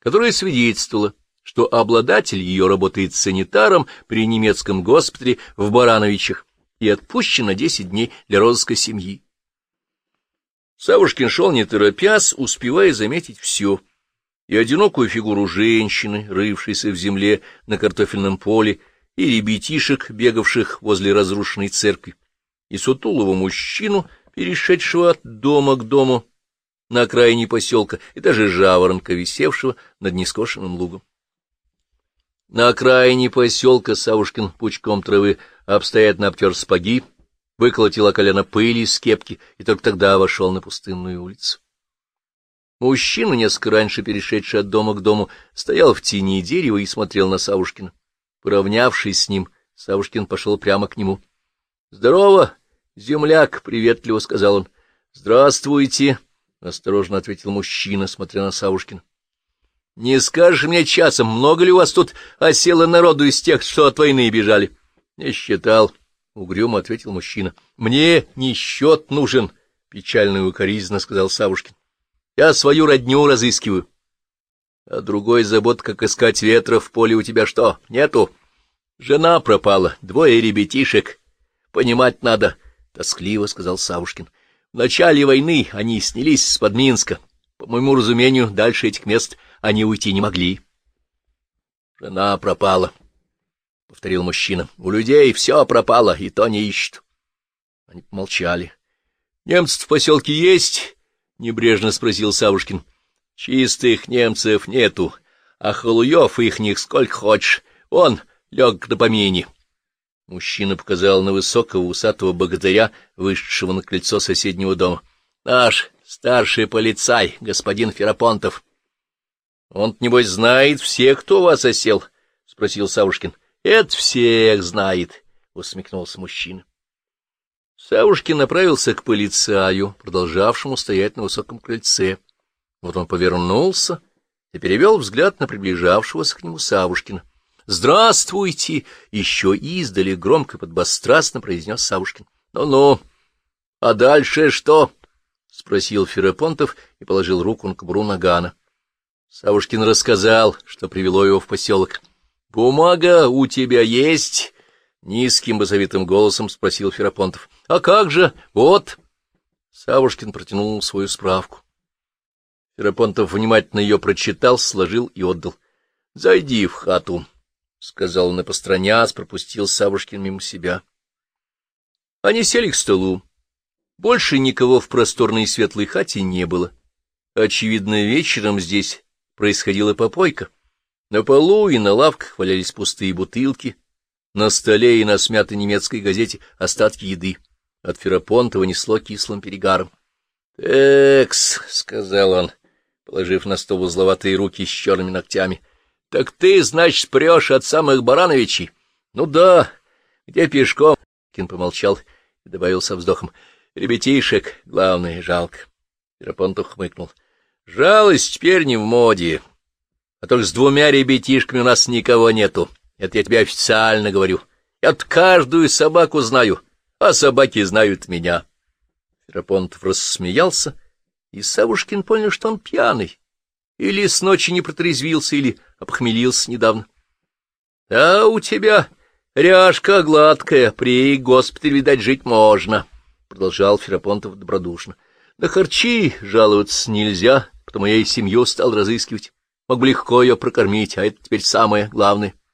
которая свидетельствовала, что обладатель ее работает санитаром при немецком госпитале в Барановичах и отпущен на десять дней для розыска семьи. Савушкин шел не торопясь, успевая заметить все — и одинокую фигуру женщины, рывшейся в земле на картофельном поле, и ребятишек, бегавших возле разрушенной церкви, и сутулого мужчину, перешедшего от дома к дому на окраине поселка, и даже жаворонка, висевшего над нескошенным лугом. На окраине поселка Савушкин пучком травы обстоятельно обтер спаги, выколотил колено пыли из кепки и только тогда вошел на пустынную улицу. Мужчина, несколько раньше перешедший от дома к дому, стоял в тени дерева и смотрел на Савушкина. Поравнявшись с ним, Савушкин пошел прямо к нему. — Здорово, земляк! — приветливо сказал он. — Здравствуйте! — осторожно ответил мужчина, смотря на Савушкина. — Не скажешь мне часом, много ли у вас тут осело народу из тех, что от войны бежали? — Не считал, — угрюмо ответил мужчина. — Мне не счет нужен, — печально и укоризненно сказал Савушкин. Я свою родню разыскиваю. А другой забот, как искать ветра в поле у тебя что, нету? Жена пропала, двое ребятишек. Понимать надо, — тоскливо сказал Савушкин. В начале войны они снялись с под Минска. По моему разумению, дальше этих мест они уйти не могли. Жена пропала, — повторил мужчина. У людей все пропало, и то не ищут. Они помолчали. Немцы в поселке есть, — небрежно спросил Савушкин. — Чистых немцев нету, а халуев ихних сколько хочешь. Он лег на помине. Мужчина показал на высокого усатого богатыря, вышедшего на крыльцо соседнего дома. — Наш старший полицай, господин Ферапонтов. — Он, небось, знает всех, кто вас осел? — спросил Савушкин. — Это всех знает, — усмехнулся мужчина. Савушкин направился к полицаю, продолжавшему стоять на высоком крыльце. Вот он повернулся и перевел взгляд на приближавшегося к нему Савушкина. «Здравствуйте!» — еще издали громко подбострастно произнес Савушкин. «Ну-ну, а дальше что?» — спросил Ферапонтов и положил руку на кобуру Нагана. Савушкин рассказал, что привело его в поселок. «Бумага у тебя есть?» — низким базовитым голосом спросил Ферапонтов. — А как же? Вот. Савушкин протянул свою справку. Ферапонтов внимательно ее прочитал, сложил и отдал. — Зайди в хату, — сказал он и постраняс, пропустил Савушкин мимо себя. Они сели к столу. Больше никого в просторной светлой хате не было. Очевидно, вечером здесь происходила попойка. На полу и на лавках валялись пустые бутылки — на столе и на смятой немецкой газете остатки еды. От Ферапонтова несло кислым перегаром. — Экс, — сказал он, положив на стол узловатые руки с черными ногтями. — Так ты, значит, прешь от самых Барановичей? — Ну да. Где пешком? Кин помолчал и добавил со вздохом. — Ребятишек, главное, жалко. Ферапонтов хмыкнул. — Жалость теперь не в моде. А только с двумя ребятишками у нас никого нету. Это я тебе официально говорю. Я каждую собаку знаю, а собаки знают меня. Ферапонтов рассмеялся, и Савушкин понял, что он пьяный. Или с ночи не протрезвился, или обхмелился недавно. — А у тебя ряжка гладкая, при госпитале, видать, жить можно, — продолжал Ферапонтов добродушно. — На харчи жаловаться нельзя, потому я и семью стал разыскивать. Мог бы легко ее прокормить, а это теперь самое главное. —